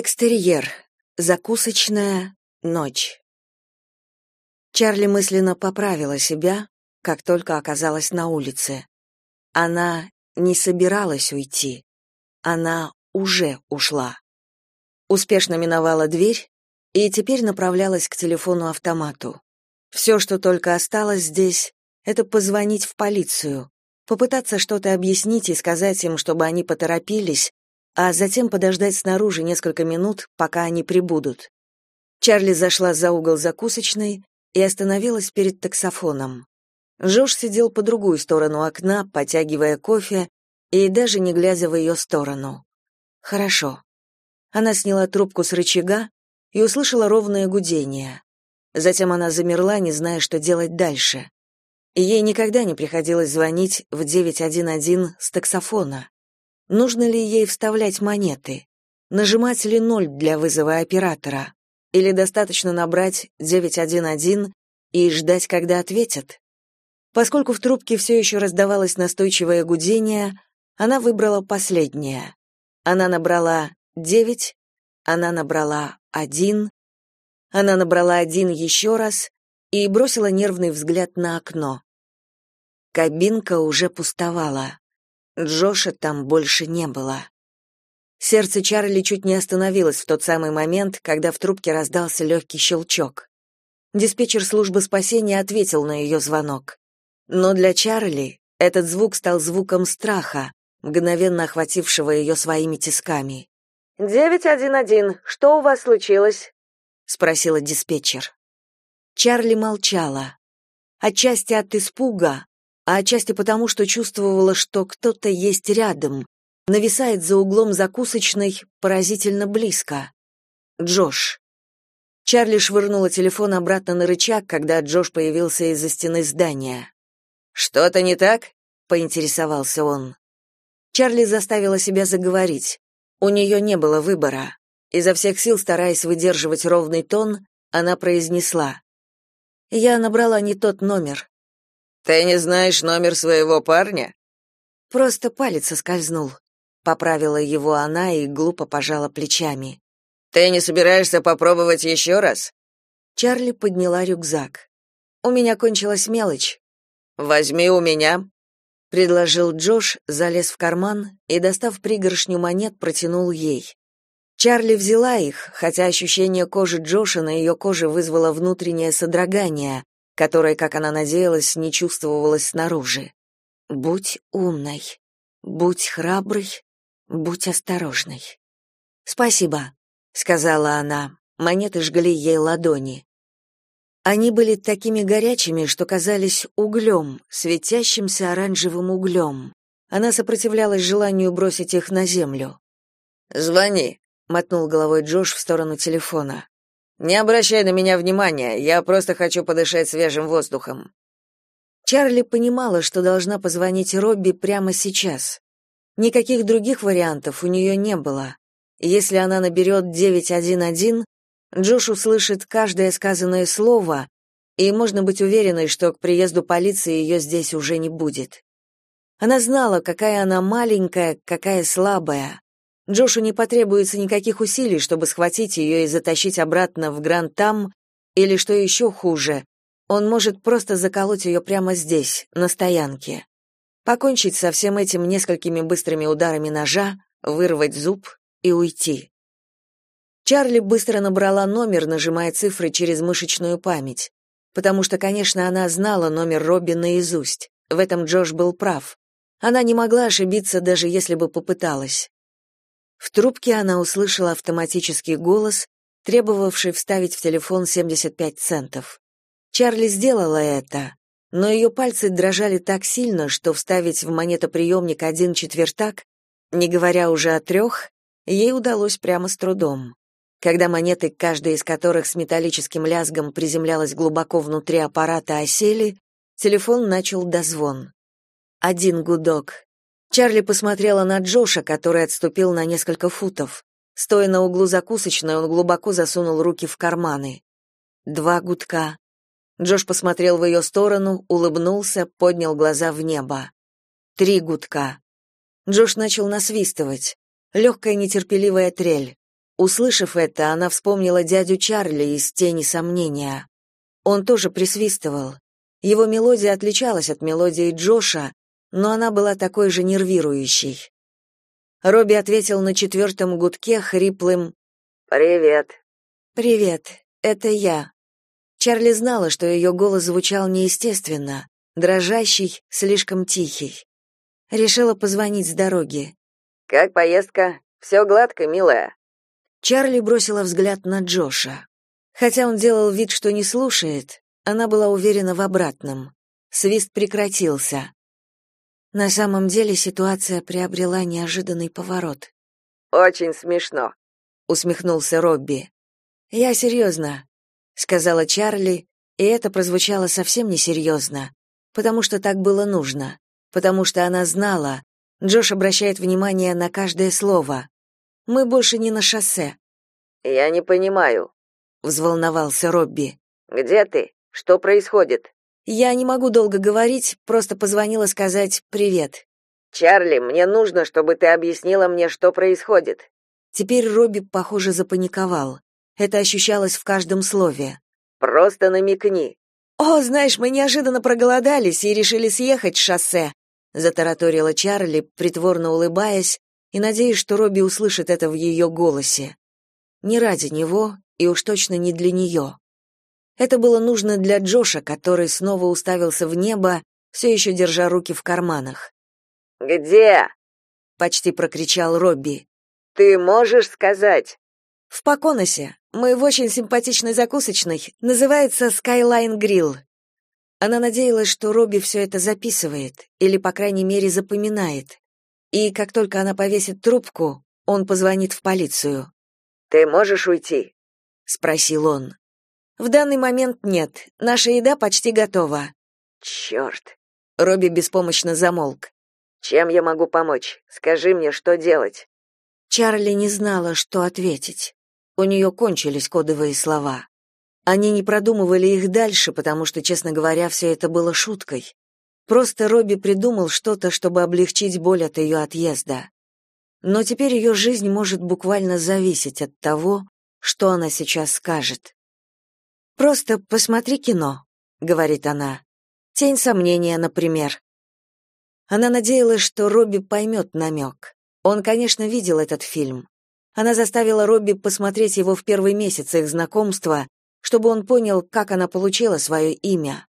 Экстерьер. Закусочная. Ночь. Чарли мысленно поправила себя, как только оказалась на улице. Она не собиралась уйти. Она уже ушла. Успешно миновала дверь и теперь направлялась к телефону-автомату. Все, что только осталось здесь, это позвонить в полицию, попытаться что-то объяснить и сказать им, чтобы они поторопились, а затем подождать снаружи несколько минут, пока они прибудут. Чарли зашла за угол закусочной и остановилась перед таксофоном. Жош сидел по другую сторону окна, потягивая кофе и даже не глядя в ее сторону. Хорошо. Она сняла трубку с рычага и услышала ровное гудение. Затем она замерла, не зная, что делать дальше. Ей никогда не приходилось звонить в 911 с таксофона. Нужно ли ей вставлять монеты? Нажимать ли ноль для вызова оператора? Или достаточно набрать 911 и ждать, когда ответят? Поскольку в трубке все еще раздавалось настойчивое гудение, она выбрала последнее. Она набрала 9, она набрала 1, она набрала один еще раз и бросила нервный взгляд на окно. Кабинка уже пустовала. Джоша там больше не было. Сердце Чарли чуть не остановилось в тот самый момент, когда в трубке раздался легкий щелчок. Диспетчер службы спасения ответил на ее звонок. Но для Чарли этот звук стал звуком страха, мгновенно охватившего ее своими тисками. «Девять один один, что у вас случилось?» — спросила диспетчер. Чарли молчала. Отчасти от испуга, а отчасти потому, что чувствовала, что кто-то есть рядом, нависает за углом закусочной поразительно близко. Джош. Чарли швырнула телефон обратно на рычаг, когда Джош появился из-за стены здания. «Что-то не так?» — поинтересовался он. Чарли заставила себя заговорить. У нее не было выбора. Изо всех сил, стараясь выдерживать ровный тон, она произнесла. «Я набрала не тот номер. Ты не знаешь номер своего парня? Просто палец соскользнул. Поправила его она и глупо пожала плечами. Ты не собираешься попробовать еще раз? Чарли подняла рюкзак. У меня кончилась мелочь. Возьми у меня, предложил Джош, залез в карман и, достав пригоршню монет, протянул ей. Чарли взяла их, хотя ощущение кожи Джоша на ее коже вызвало внутреннее содрогание, которое, как она надеялась, не чувствовалось снаружи. Будь умной, будь храброй, будь осторожной. Спасибо, сказала она. Монеты жгли ей ладони. Они были такими горячими, что казались углем, светящимся оранжевым углем. Она сопротивлялась желанию бросить их на землю. «Звони», — мотнул головой Джош в сторону телефона. Не обращай на меня внимания, я просто хочу подышать свежим воздухом. Чарли понимала, что должна позвонить Робби прямо сейчас. Никаких других вариантов у нее не было. Если она наберет 911, Джош услышит каждое сказанное слово, и можно быть уверенной, что к приезду полиции ее здесь уже не будет. Она знала, какая она маленькая, какая слабая. Джошу не потребуется никаких усилий, чтобы схватить ее и затащить обратно в Гранд-Там, или, что еще хуже, он может просто заколоть ее прямо здесь, на стоянке. Покончить со всем этим несколькими быстрыми ударами ножа, вырвать зуб и уйти. Чарли быстро набрала номер, нажимая цифры через мышечную память, потому что, конечно, она знала номер Робби наизусть. В этом Джош был прав. Она не могла ошибиться, даже если бы попыталась. В трубке она услышала автоматический голос, требовавший вставить в телефон 75 центов. Чарли сделала это, но ее пальцы дрожали так сильно, что вставить в монетоприемник один четвертак, не говоря уже о трех, ей удалось прямо с трудом. Когда монеты, каждая из которых с металлическим лязгом приземлялась глубоко внутри аппарата, осели, телефон начал дозвон. Один гудок, Чарли посмотрела на Джоша, который отступил на несколько футов. Стоя на углу закусочной, он глубоко засунул руки в карманы. Два гудка. Джош посмотрел в ее сторону, улыбнулся, поднял глаза в небо. Три гудка. Джош начал насвистывать. Легкая нетерпеливая трель. Услышав это, она вспомнила дядю Чарли из «Тени сомнения». Он тоже присвистывал. Его мелодия отличалась от мелодии Джоша, но она была такой же нервирующей. Робби ответил на четвертом гудке хриплым «Привет». «Привет, это я». Чарли знала, что ее голос звучал неестественно, дрожащий, слишком тихий. Решила позвонить с дороги. «Как поездка? Все гладко, милая?» Чарли бросила взгляд на Джоша. Хотя он делал вид, что не слушает, она была уверена в обратном. Свист прекратился. На самом деле ситуация приобрела неожиданный поворот. «Очень смешно», — усмехнулся Робби. «Я серьезно», — сказала Чарли, и это прозвучало совсем несерьезно, потому что так было нужно, потому что она знала, Джош обращает внимание на каждое слово. «Мы больше не на шоссе». «Я не понимаю», взволновался Робби. Где ты? Что происходит? Я не могу долго говорить, просто позвонила сказать привет. Чарли, мне нужно, чтобы ты объяснила мне, что происходит. Теперь Робби, похоже, запаниковал. Это ощущалось в каждом слове. Просто намекни. О, знаешь, мы неожиданно проголодались и решили съехать с шоссе, затараторила Чарли, притворно улыбаясь и надеясь, что Робби услышит это в ее голосе. Не ради него и уж точно не для нее. Это было нужно для Джоша, который снова уставился в небо, все еще держа руки в карманах. «Где?» — почти прокричал Робби. «Ты можешь сказать?» «В Поконосе. Мы в очень симпатичной закусочной. Называется Skyline Grill». Она надеялась, что Робби все это записывает, или, по крайней мере, запоминает. И как только она повесит трубку, он позвонит в полицию. «Ты можешь уйти?» спросил он. В данный момент нет. Наша еда почти готова. «Черт!» Робби беспомощно замолк. Чем я могу помочь? Скажи мне, что делать? Чарли не знала, что ответить. У нее кончились кодовые слова. Они не продумывали их дальше, потому что, честно говоря, все это было шуткой. Просто Робби придумал что-то, чтобы облегчить боль от ее отъезда. Но теперь ее жизнь может буквально зависеть от того, что она сейчас скажет. «Просто посмотри кино», — говорит она. «Тень сомнения, например». Она надеялась, что Робби поймет намек. Он, конечно, видел этот фильм. Она заставила Робби посмотреть его в первый месяц их знакомства, чтобы он понял, как она получила свое имя.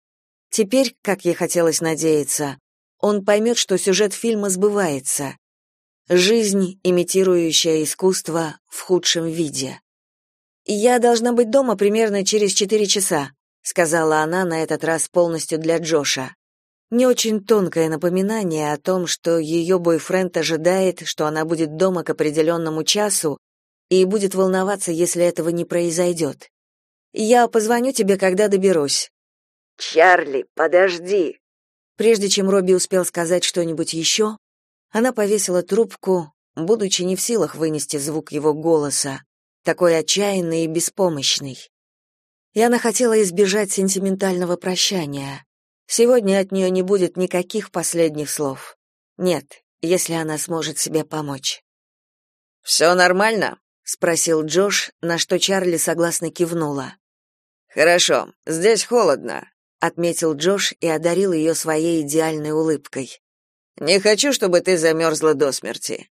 Теперь, как ей хотелось надеяться, он поймет, что сюжет фильма сбывается. Жизнь, имитирующая искусство в худшем виде. «Я должна быть дома примерно через четыре часа», сказала она на этот раз полностью для Джоша. Не очень тонкое напоминание о том, что ее бойфренд ожидает, что она будет дома к определенному часу и будет волноваться, если этого не произойдет. «Я позвоню тебе, когда доберусь». «Чарли, подожди!» Прежде чем Робби успел сказать что-нибудь еще, она повесила трубку, будучи не в силах вынести звук его голоса такой отчаянный и беспомощный. И она хотела избежать сентиментального прощания. Сегодня от нее не будет никаких последних слов. Нет, если она сможет себе помочь. «Все нормально?» — спросил Джош, на что Чарли согласно кивнула. «Хорошо, здесь холодно», — отметил Джош и одарил ее своей идеальной улыбкой. «Не хочу, чтобы ты замерзла до смерти».